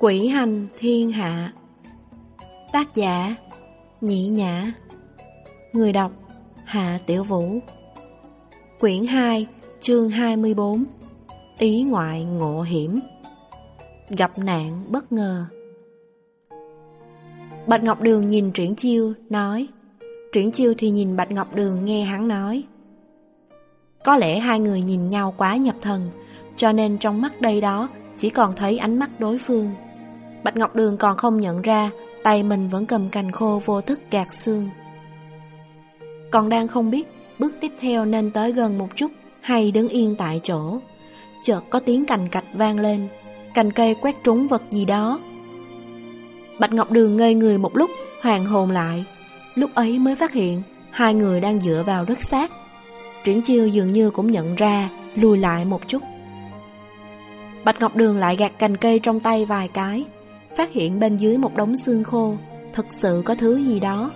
Quỷ hành thiên hạ. Tác giả, nhĩ Nhã. Người đọc, Hạ Tiểu Vũ. Quyển 2 chương 24 Ý ngoại ngộ hiểm. Gặp nạn bất ngờ. Bạch Ngọc Đường nhìn Triển Chiêu, nói. Triển Chiêu thì nhìn Bạch Ngọc Đường nghe hắn nói. Có lẽ hai người nhìn nhau quá nhập thần, Cho nên trong mắt đây đó Chỉ còn thấy ánh mắt đối phương. Bạch Ngọc Đường còn không nhận ra, Tay mình vẫn cầm cành khô vô thức gạt xương. Còn đang không biết Bước tiếp theo nên tới gần một chút Hay đứng yên tại chỗ. Chợt có tiếng cành cạch vang lên, Cành cây quét trúng vật gì đó. Bạch Ngọc Đường ngây người một lúc Hoàng hồn lại. Lúc ấy mới phát hiện Hai người đang dựa vào đất sát Triển chiêu dường như cũng nhận ra, Lùi lại một chút. Bạch Ngọc Đường lại gạt cành cây trong tay vài cái. Phát hiện bên dưới một đống xương khô. Thực sự có thứ gì đó.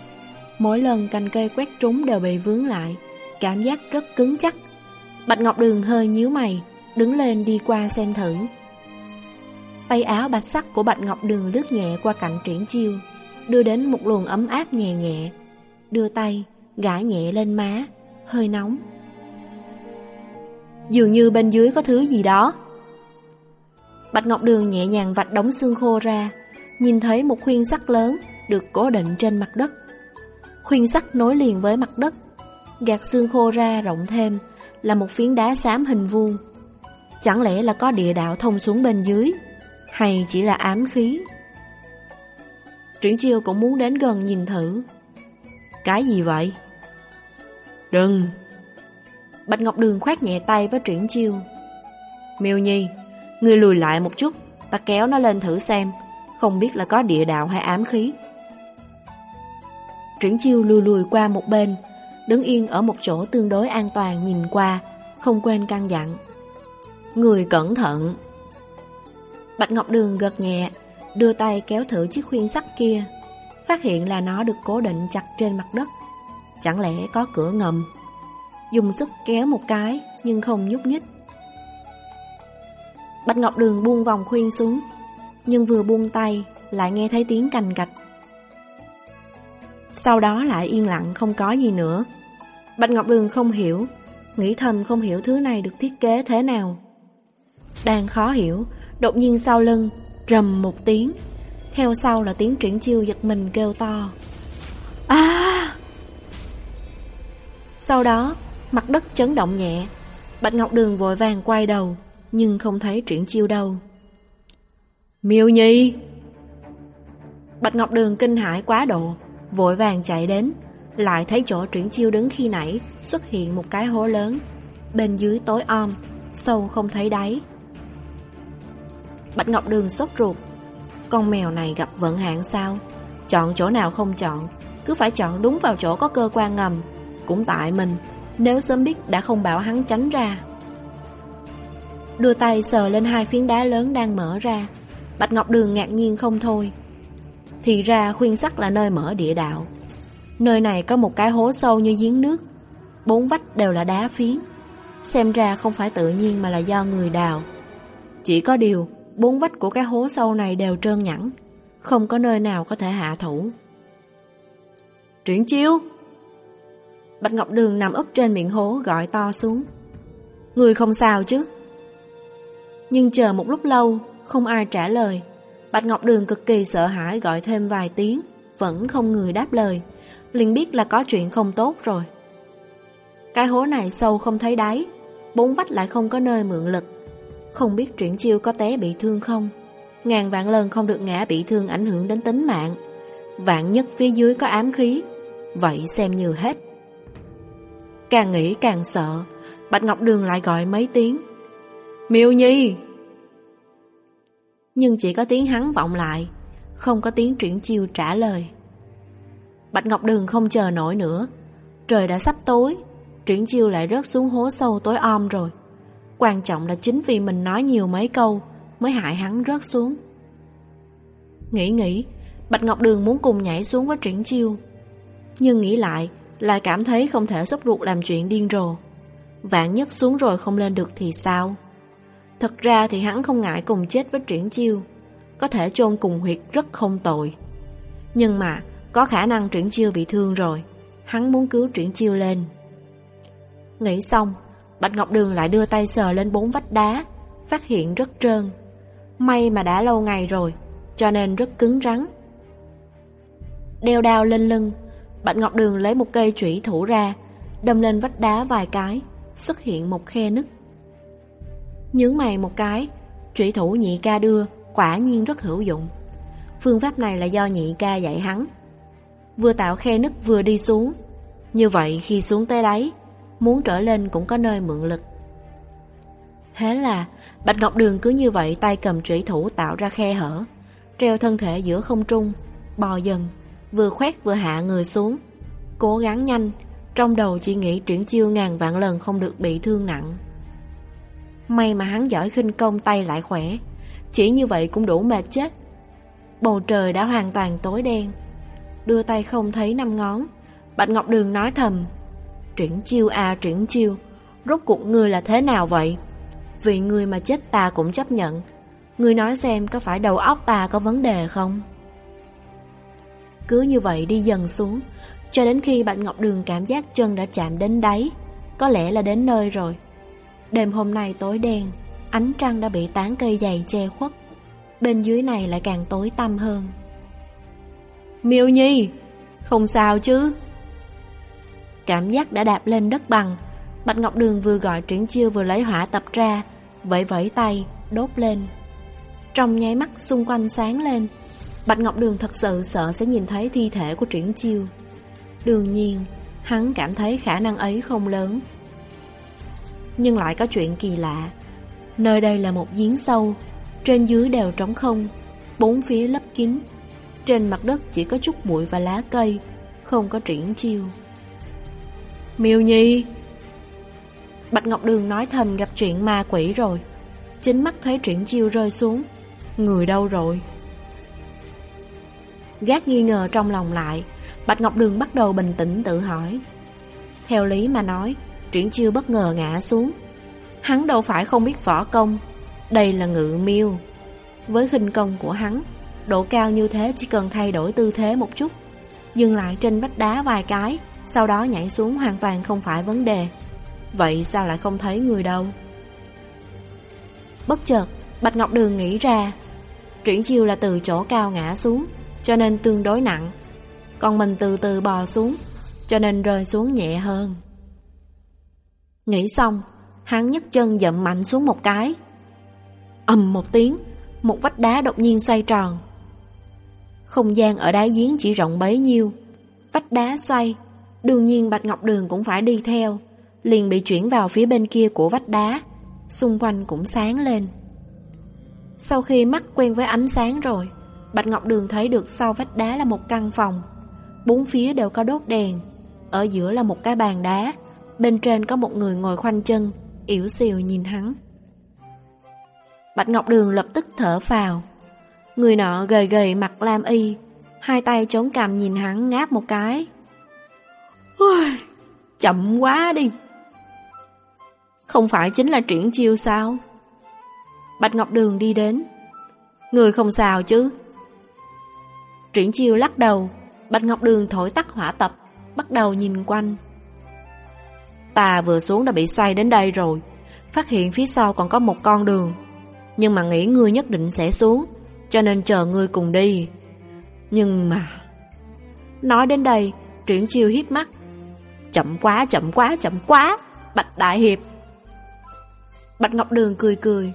Mỗi lần cành cây quét trúng đều bị vướng lại. Cảm giác rất cứng chắc. Bạch Ngọc Đường hơi nhíu mày, Đứng lên đi qua xem thử. Tay áo bạch sắc của Bạch Ngọc Đường lướt nhẹ qua cạnh triển chiêu, Đưa đến một luồng ấm áp nhẹ nhẹ. Đưa tay Gãi nhẹ lên má, Hơi nóng. Dường như bên dưới có thứ gì đó. Bạch Ngọc Đường nhẹ nhàng vạch đống xương khô ra, Nhìn thấy một khuyên sắt lớn Được cố định trên mặt đất. Khuyên sắt nối liền với mặt đất, Gạt xương khô ra rộng thêm, Là một phiến đá xám hình vuông. Chẳng lẽ là có địa đạo thông xuống bên dưới, Hay chỉ là ám khí? Triển chiêu cũng muốn đến gần nhìn thử. Cái gì vậy? Đừng! Bạch Ngọc Đường khoát nhẹ tay với triển chiêu. Miêu Nhi Ngươi lùi lại một chút, Ta kéo nó lên thử xem, Không biết là có địa đạo hay ám khí. Triển chiêu lùi lùi qua một bên, Đứng yên ở một chỗ tương đối an toàn nhìn qua, Không quên căn dặn. Người cẩn thận. Bạch Ngọc Đường gật nhẹ, Đưa tay kéo thử chiếc khuyên sắt kia, Phát hiện là nó được cố định chặt trên mặt đất. Chẳng lẽ có cửa ngầm? Dùng sức kéo một cái, Nhưng không nhúc nhích. Bạch Ngọc Đường buông vòng khuyên xuống, Nhưng vừa buông tay Lại nghe thấy tiếng cành cạch Sau đó lại yên lặng, không có gì nữa. Bạch Ngọc Đường không hiểu, Nghĩ thầm không hiểu thứ này được thiết kế thế nào. Đang khó hiểu, Đột nhiên sau lưng Rầm một tiếng, Theo sau là tiếng triển chiêu giật mình kêu to. À! Sau đó, Mặt đất chấn động nhẹ, Bạch Ngọc Đường vội vàng quay đầu. Nhưng không thấy triển chiêu đâu. Miêu Nhi. Bạch Ngọc Đường kinh hãi quá độ Vội vàng chạy đến Lại thấy chỗ triển chiêu đứng khi nãy Xuất hiện một cái hố lớn Bên dưới tối om Sâu không thấy đáy. Bạch Ngọc Đường sốt ruột Con mèo này gặp vận hạn sao? Chọn chỗ nào không chọn Cứ phải chọn đúng vào chỗ có cơ quan ngầm. Cũng tại mình Nếu sớm biết đã không bảo hắn tránh ra Đưa tay sờ lên hai phiến đá lớn đang mở ra. Bạch Ngọc Đường ngạc nhiên không thôi. Thì ra khuyên sắc là nơi mở địa đạo. Nơi này có một cái hố sâu như giếng nước. Bốn vách đều là đá phiến. Xem ra không phải tự nhiên mà là do người đào. Chỉ có điều, Bốn vách của cái hố sâu này đều trơn nhẵn. Không có nơi nào có thể hạ thủ. Triển chiêu! Bạch Ngọc Đường nằm úp trên miệng hố, gọi to xuống. Người không sao chứ? Nhưng chờ một lúc lâu, Không ai trả lời. Bạch Ngọc Đường cực kỳ sợ hãi gọi thêm vài tiếng, Vẫn không người đáp lời. Liền biết là có chuyện không tốt rồi. Cái hố này sâu không thấy đáy, Bốn vách lại không có nơi mượn lực. Không biết chuyển chiêu có té bị thương không? Ngàn vạn lần không được ngã bị thương ảnh hưởng đến tính mạng. Vạn nhất phía dưới có ám khí, Vậy xem như hết. Càng nghĩ càng sợ, Bạch Ngọc Đường lại gọi mấy tiếng. Miêu Nhi. Nhưng chỉ có tiếng hắn vọng lại, Không có tiếng triển chiêu trả lời. Bạch Ngọc Đường không chờ nổi nữa. Trời đã sắp tối, Triển chiêu lại rớt xuống hố sâu tối om rồi. Quan trọng là chính vì mình nói nhiều mấy câu Mới hại hắn rớt xuống. Nghĩ nghĩ, Bạch Ngọc Đường muốn cùng nhảy xuống với triển chiêu. Nhưng nghĩ lại Lại cảm thấy không thể sốt ruột làm chuyện điên rồ. Vạn nhất xuống rồi không lên được thì sao? Thật ra thì hắn không ngại cùng chết với triển chiêu có thể chôn cùng huyệt rất không tội. Nhưng mà, có khả năng Triển Chiêu bị thương rồi, hắn muốn cứu Triển Chiêu lên. Nghĩ xong, Bạch Ngọc Đường lại đưa tay sờ lên bốn vách đá, phát hiện rất trơn. May mà đã lâu ngày rồi, cho nên rất cứng rắn. Đeo đao lên lưng, Bạch Ngọc Đường lấy một cây chủy thủ ra, đâm lên vách đá vài cái, xuất hiện một khe nứt. Nhướng mày một cái, Trụy thủ nhị ca đưa, quả nhiên rất hữu dụng. Phương pháp này là do nhị ca dạy hắn. Vừa tạo khe nứt vừa đi xuống. Như vậy khi xuống tới đáy, muốn trở lên cũng có nơi mượn lực. Thế là Bạch Ngọc Đường cứ như vậy tay cầm trụy thủ tạo ra khe hở, treo thân thể giữa không trung, bò dần, vừa khoét vừa hạ người xuống. Cố gắng nhanh, trong đầu chỉ nghĩ triển chiêu ngàn vạn lần không được bị thương nặng. May mà hắn giỏi khinh công tay lại khỏe, chỉ như vậy cũng đủ mệt chết. Bầu trời đã hoàn toàn tối đen, đưa tay không thấy năm ngón. Bạch Ngọc Đường nói thầm, triển chiêu à triển chiêu, rốt cuộc ngươi là thế nào vậy? Vì người mà chết ta cũng chấp nhận Người nói xem có phải đầu óc ta có vấn đề không Cứ như vậy đi dần xuống Cho đến khi Bạch Ngọc Đường cảm giác chân đã chạm đến đáy Có lẽ là đến nơi rồi Đêm hôm nay tối đen Ánh trăng đã bị tán cây dày che khuất. Bên dưới này lại càng tối tăm hơn. Miêu Nhi Không sao chứ? Cảm giác đã đạp lên đất bằng Bạch Ngọc Đường vừa gọi triển chiêu vừa lấy hỏa tập ra Vẫy vẫy tay, đốt lên. Trong nháy mắt xung quanh sáng lên Bạch Ngọc Đường thật sự sợ sẽ nhìn thấy thi thể của triển chiêu. Đương nhiên, hắn cảm thấy khả năng ấy không lớn nhưng lại có chuyện kỳ lạ. Nơi đây là một giếng sâu, Trên dưới đều trống không, Bốn phía lấp kín. Trên mặt đất chỉ có chút bụi và lá cây, Không có triển chiêu. Miêu Nhi! Bạch Ngọc Đường nói thầm gặp chuyện ma quỷ rồi. Chính mắt thấy triển chiêu rơi xuống, Người đâu rồi? Gác nghi ngờ trong lòng lại, Bạch Ngọc Đường bắt đầu bình tĩnh tự hỏi. Theo lý mà nói Triển chiêu bất ngờ ngã xuống. Hắn đâu phải không biết võ công, Đây là ngự miêu. Với khinh công của hắn, Độ cao như thế chỉ cần thay đổi tư thế một chút, Dừng lại trên vách đá vài cái, Sau đó nhảy xuống hoàn toàn không phải vấn đề. Vậy sao lại không thấy người đâu? Bất chợt, Bạch Ngọc Đường nghĩ ra, Triển chiêu là từ chỗ cao ngã xuống, Cho nên tương đối nặng. Còn mình từ từ bò xuống, Cho nên rơi xuống nhẹ hơn. Nghĩ xong Hắn nhấc chân dậm mạnh xuống một cái. Ầm một tiếng Một vách đá đột nhiên xoay tròn. Không gian ở đáy giếng chỉ rộng bấy nhiêu. Vách đá xoay Đương nhiên Bạch Ngọc Đường cũng phải đi theo liền bị chuyển vào phía bên kia của vách đá, xung quanh cũng sáng lên. Sau khi mắt quen với ánh sáng rồi, Bạch Ngọc Đường thấy được sau vách đá là một căn phòng, bốn phía đều có đốt đèn, ở giữa là một cái bàn đá, bên trên có một người ngồi khoanh chân, yếu xìu nhìn hắn. Bạch Ngọc Đường lập tức thở vào. Người nọ gầy gầy mặt lam y, hai tay chống cằm nhìn hắn ngáp một cái. Ôi, chậm quá đi. Không phải chính là triển chiêu sao Bạch Ngọc Đường đi đến Người không sao chứ Triển chiêu lắc đầu Bạch Ngọc Đường thổi tắt hỏa tập Bắt đầu nhìn quanh Ta vừa xuống đã bị xoay đến đây rồi Phát hiện phía sau còn có một con đường Nhưng mà nghĩ ngươi nhất định sẽ xuống, Cho nên chờ ngươi cùng đi Nhưng mà Nói đến đây, Triển chiêu hiếp mắt Chậm quá chậm quá chậm quá Bạch Đại Hiệp Bạch Ngọc Đường cười cười.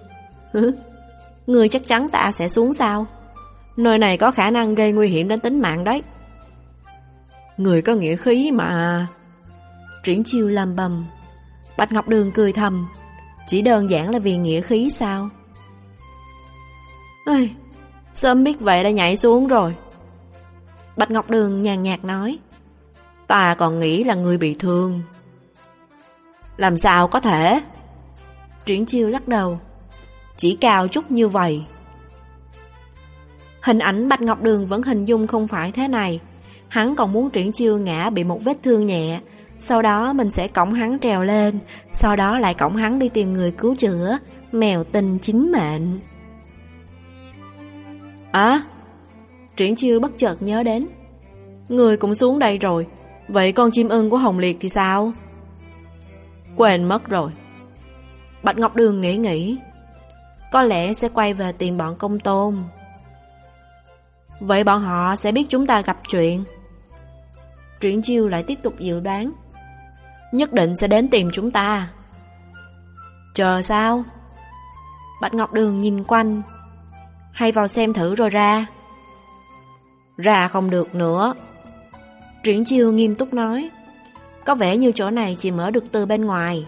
Người chắc chắn ta sẽ xuống sao? Nơi này có khả năng gây nguy hiểm đến tính mạng đấy. Người có nghĩa khí mà. Triển chiêu làm bầm. Bạch Ngọc Đường cười thầm. Chỉ đơn giản là vì nghĩa khí sao? Ây, sớm biết vậy đã nhảy xuống rồi. Bạch Ngọc Đường nhàn nhạt nói. Ta còn nghĩ là người bị thương. Làm sao có thể? Triển chiêu lắc đầu Chỉ cao chút như vậy Hình ảnh Bạch Ngọc Đường vẫn hình dung không phải thế này Hắn còn muốn triển chiêu ngã bị một vết thương nhẹ sau đó mình sẽ cổng hắn trèo lên Sau đó lại cổng hắn đi tìm người cứu chữa Mèo tình chính mệnh À, Triển chiêu bất chợt nhớ đến. Người cũng xuống đây rồi, vậy con chim ưng của Hồng Liệt thì sao? Quên mất rồi. Bạch Ngọc Đường nghĩ nghĩ. Có lẽ sẽ quay về tìm bọn công tôn. Vậy bọn họ sẽ biết chúng ta gặp chuyện. Triển chiêu lại tiếp tục dự đoán. Nhất định sẽ đến tìm chúng ta. Chờ sao? Bạch Ngọc Đường nhìn quanh. Hay vào xem thử rồi ra. Ra không được nữa. Triển chiêu nghiêm túc nói. Có vẻ như chỗ này chỉ mở được từ bên ngoài.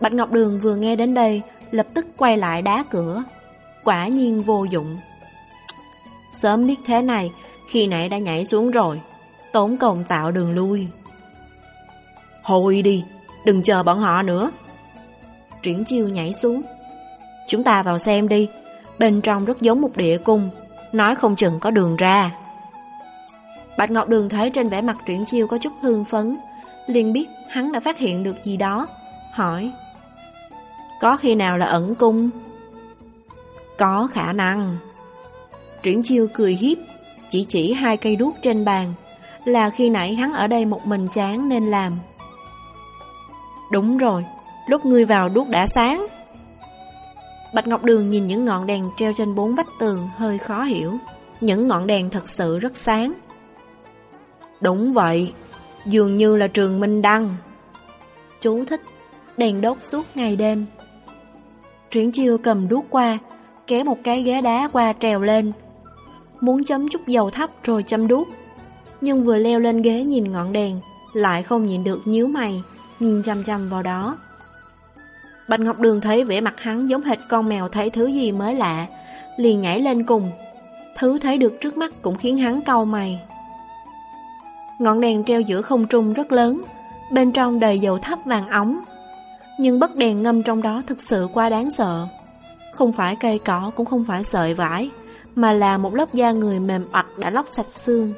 Bạch Ngọc Đường vừa nghe đến đây, lập tức quay lại đá cửa. Quả nhiên vô dụng. Sớm biết thế này, khi nãy đã nhảy xuống rồi, tốn công tạo đường lui. Hồi đi, đừng chờ bọn họ nữa. Triển chiêu nhảy xuống. Chúng ta vào xem đi, bên trong rất giống một địa cung, nói không chừng có đường ra. Bạch Ngọc Đường thấy trên vẻ mặt triển chiêu có chút hương phấn, liền biết hắn đã phát hiện được gì đó, hỏi. Có khi nào là ẩn cung? Có khả năng. Triển chiêu cười hiếp, chỉ chỉ hai cây đuốc trên bàn, là khi nãy hắn ở đây một mình chán nên làm. Đúng rồi, lúc ngươi vào đuốc đã sáng. Bạch Ngọc Đường nhìn những ngọn đèn treo trên bốn vách tường hơi khó hiểu. Những ngọn đèn thật sự rất sáng. Đúng vậy, dường như là trường Minh Đăng. Chú thích, đèn đốt suốt ngày đêm. Triển chiêu cầm đuốc qua, kéo một cái ghế đá qua trèo lên. Muốn chấm chút dầu thấp rồi châm đuốc. Nhưng vừa leo lên ghế nhìn ngọn đèn, lại không nhìn được nhíu mày, nhìn chăm chăm vào đó. Bạch Ngọc Đường thấy vẻ mặt hắn giống hệt con mèo thấy thứ gì mới lạ, liền nhảy lên cùng. Thứ thấy được trước mắt cũng khiến hắn cau mày. Ngọn đèn treo giữa không trung rất lớn, bên trong đầy dầu thấp vàng ống. Nhưng bất đèn ngâm trong đó thực sự quá đáng sợ. Không phải cây cỏ cũng không phải sợi vải, mà là một lớp da người mềm oặt đã lóc sạch xương.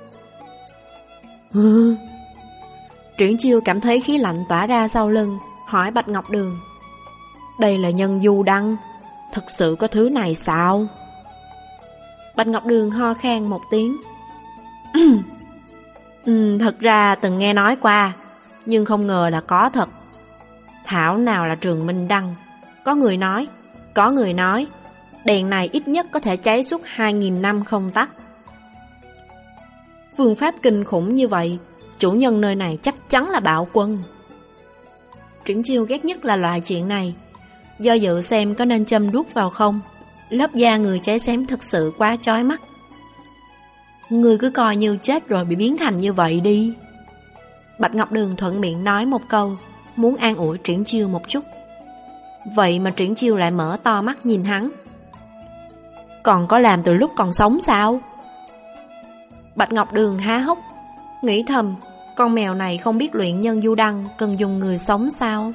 Triển chiêu cảm thấy khí lạnh tỏa ra sau lưng, hỏi Bạch Ngọc Đường. Đây là nhân du đăng, thật sự có thứ này sao? Bạch Ngọc Đường ho khan một tiếng. ừ, thật ra từng nghe nói qua, nhưng không ngờ là có thật. Thảo nào là trường Minh Đăng. Có người nói, có người nói, đèn này ít nhất có thể cháy suốt 2.000 năm không tắt. Phương pháp kinh khủng như vậy, chủ nhân nơi này chắc chắn là bạo quân. Triển chiêu ghét nhất là loại chuyện này. Do dự xem có nên châm đuốc vào không, lớp da người cháy xém thật sự quá chói mắt. Người cứ coi như chết rồi bị biến thành như vậy đi. Bạch Ngọc Đường thuận miệng nói một câu, muốn an ủi triển chiêu một chút. Vậy mà triển chiêu lại mở to mắt nhìn hắn. Còn có làm từ lúc còn sống sao? Bạch Ngọc Đường há hốc, nghĩ thầm, con mèo này không biết luyện nhân du đăng cần dùng người sống sao?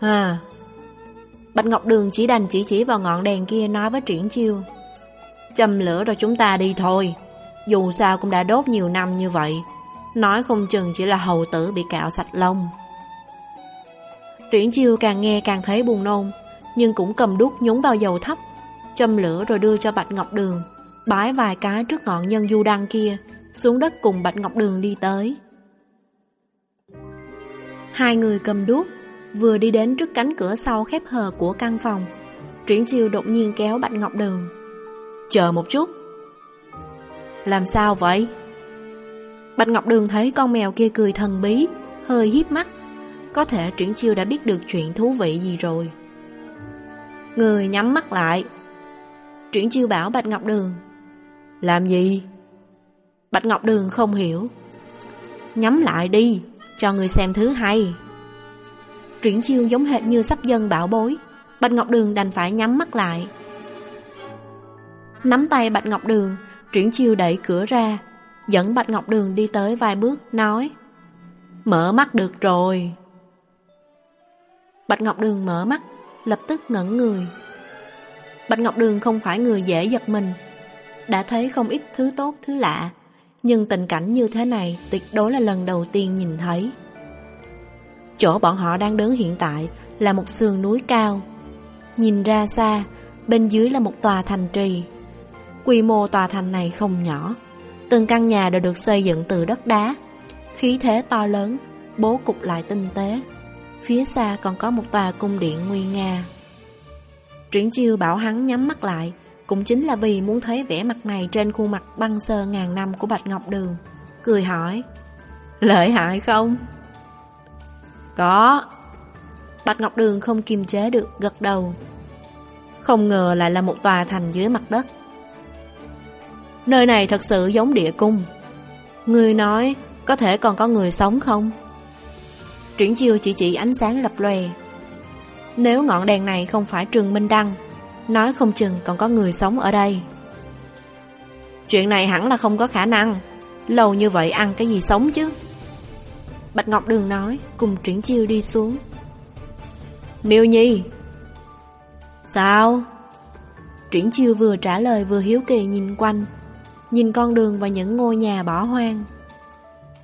À, Bạch Ngọc Đường chỉ đành chỉ chỉ vào ngọn đèn kia nói với triển chiêu. Châm lửa rồi chúng ta đi thôi, dù sao cũng đã đốt nhiều năm như vậy, nói không chừng chỉ là hầu tử bị cạo sạch lông. Triển chiêu càng nghe càng thấy buồn nôn, nhưng cũng cầm đút nhúng vào dầu thấp, châm lửa rồi đưa cho Bạch Ngọc Đường, bái vài cái trước ngọn nhân du đăng kia, xuống đất cùng Bạch Ngọc Đường đi tới. Hai người cầm đuốc, vừa đi đến trước cánh cửa sau khép hờ của căn phòng. Triển chiêu đột nhiên kéo Bạch Ngọc Đường. Chờ một chút. Làm sao vậy? Bạch Ngọc Đường thấy con mèo kia cười thần bí, hơi hiếp mắt. Có thể Triển chiêu đã biết được chuyện thú vị gì rồi. Người nhắm mắt lại. Triển chiêu bảo Bạch Ngọc Đường. Làm gì? Bạch Ngọc Đường không hiểu. Nhắm lại đi, cho người xem thứ hay. Triển chiêu giống hệt như sắp dân bảo bối. Bạch Ngọc Đường đành phải nhắm mắt lại. Nắm tay Bạch Ngọc Đường Triển chiêu đẩy cửa ra Dẫn Bạch Ngọc Đường đi tới vài bước Nói Mở mắt được rồi. Bạch Ngọc Đường mở mắt Lập tức ngẩn người. Bạch Ngọc Đường không phải người dễ giật mình Đã thấy không ít thứ tốt thứ lạ. Nhưng tình cảnh như thế này Tuyệt đối là lần đầu tiên nhìn thấy Chỗ bọn họ đang đứng hiện tại là một sườn núi cao. Nhìn ra xa, bên dưới là một tòa thành trì. Quy mô tòa thành này không nhỏ, từng căn nhà đều được xây dựng từ đất đá, khí thế to lớn, bố cục lại tinh tế. Phía xa còn có một tòa cung điện nguy nga. Triển chiêu bảo hắn nhắm mắt lại, cũng chính là vì muốn thấy vẻ mặt này trên khuôn mặt băng sơ ngàn năm của Bạch Ngọc Đường. Cười hỏi, lợi hại không? Có. Bạch Ngọc Đường không kiềm chế được gật đầu. Không ngờ lại là một tòa thành dưới mặt đất. Nơi này thật sự giống địa cung. Người nói có thể còn có người sống không? Triển chiêu chỉ chỉ ánh sáng lập lòe. Nếu ngọn đèn này không phải Trường Minh Đăng, nói không chừng còn có người sống ở đây. Chuyện này hẳn là không có khả năng. Lâu như vậy ăn cái gì sống chứ? Bạch Ngọc Đường nói, cùng Triển chiêu đi xuống. Miêu Nhi Sao? Triển chiêu vừa trả lời vừa hiếu kỳ nhìn quanh, nhìn con đường và những ngôi nhà bỏ hoang.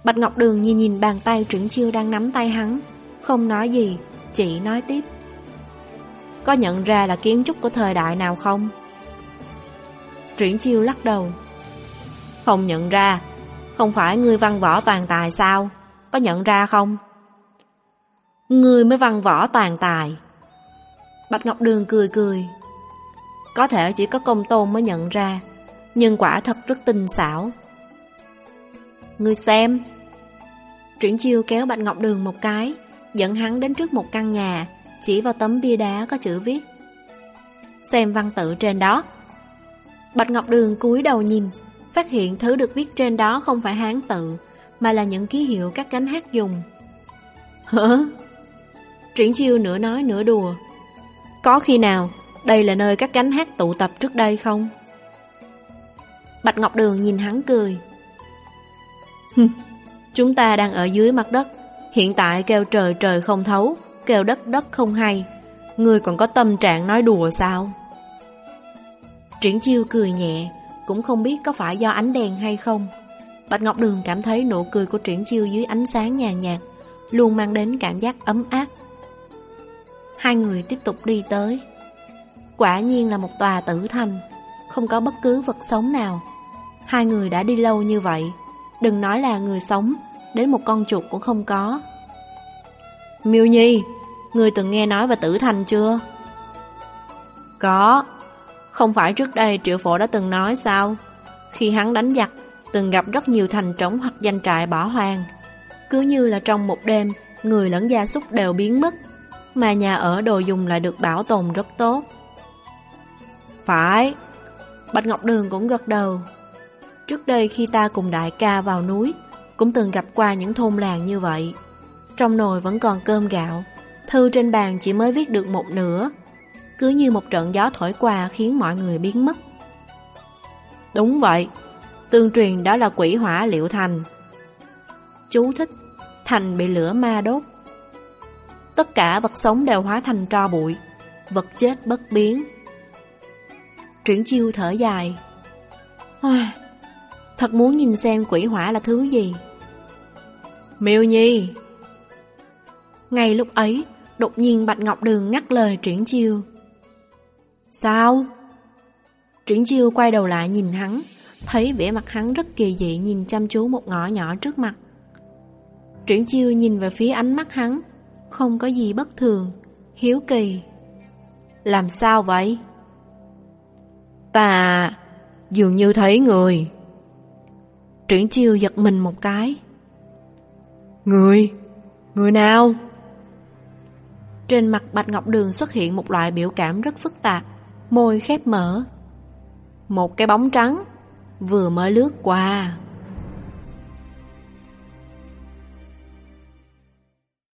Bạch Ngọc Đường nhìn nhìn bàn tay Triển Chiêu đang nắm tay hắn, không nói gì, chỉ nói tiếp. Có nhận ra là kiến trúc của thời đại nào không? Triển Chiêu lắc đầu. Không nhận ra, không phải ngươi văn võ toàn tài sao? Có nhận ra không? Ngươi mới văn võ toàn tài. Bạch Ngọc Đường cười cười. Có thể chỉ có công tôn mới nhận ra, nhưng quả thật rất tinh xảo. Ngươi xem, Triển chiêu kéo Bạch Ngọc Đường một cái, dẫn hắn đến trước một căn nhà, chỉ vào tấm bia đá có chữ viết. Xem văn tự trên đó. Bạch Ngọc Đường cúi đầu nhìn, phát hiện thứ được viết trên đó không phải hán tự, mà là những ký hiệu các cánh hát dùng. Hả? Triển chiêu nửa nói nửa đùa. Có khi nào đây là nơi các cánh hát tụ tập trước đây không? Bạch Ngọc Đường nhìn hắn cười. Chúng ta đang ở dưới mặt đất Hiện tại kêu trời trời không thấu Kêu đất đất không hay. Ngươi còn có tâm trạng nói đùa sao? Triển chiêu cười nhẹ, Cũng không biết có phải do ánh đèn hay không. Bạch Ngọc Đường cảm thấy nụ cười của Triển chiêu dưới ánh sáng nhàn nhạt, Luôn mang đến cảm giác ấm áp. Hai người tiếp tục đi tới. Quả nhiên là một tòa tử thành, Không có bất cứ vật sống nào. Hai người đã đi lâu như vậy, Đừng nói là người sống, Đến một con chuột cũng không có. Miêu Nhi Người từng nghe nói về tử thành chưa? Có. Không phải trước đây triệu phổ đã từng nói sao? Khi hắn đánh giặc Từng gặp rất nhiều thành trống hoặc danh trại bỏ hoang. Cứ như là trong một đêm Người lẫn gia súc đều biến mất Mà nhà ở đồ dùng lại được bảo tồn rất tốt. Phải. Bạch Ngọc Đường cũng gật đầu. Trước đây khi ta cùng đại ca vào núi, cũng từng gặp qua những thôn làng như vậy. Trong nồi vẫn còn cơm gạo, thư trên bàn chỉ mới viết được một nửa. Cứ như một trận gió thổi qua khiến mọi người biến mất. Đúng vậy, tương truyền đó là quỷ hỏa liệu thành. Chú thích, thành bị lửa ma đốt. Tất cả vật sống đều hóa thành tro bụi, vật chết bất biến. Triển chiêu thở dài. Thật muốn nhìn xem quỷ hỏa là thứ gì Miêu Nhi Ngay lúc ấy Đột nhiên Bạch Ngọc Đường ngắt lời Triển Chiêu Sao? Triển Chiêu quay đầu lại nhìn hắn Thấy vẻ mặt hắn rất kỳ dị Nhìn chăm chú một ngõ nhỏ trước mặt Triển Chiêu nhìn về phía ánh mắt hắn Không có gì bất thường Hiếu kỳ Làm sao vậy? Ta dường như thấy người Triển chiêu giật mình một cái Người? Người nào? Trên mặt Bạch Ngọc Đường xuất hiện một loại biểu cảm rất phức tạp. Môi khép mở. Một cái bóng trắng Vừa mới lướt qua.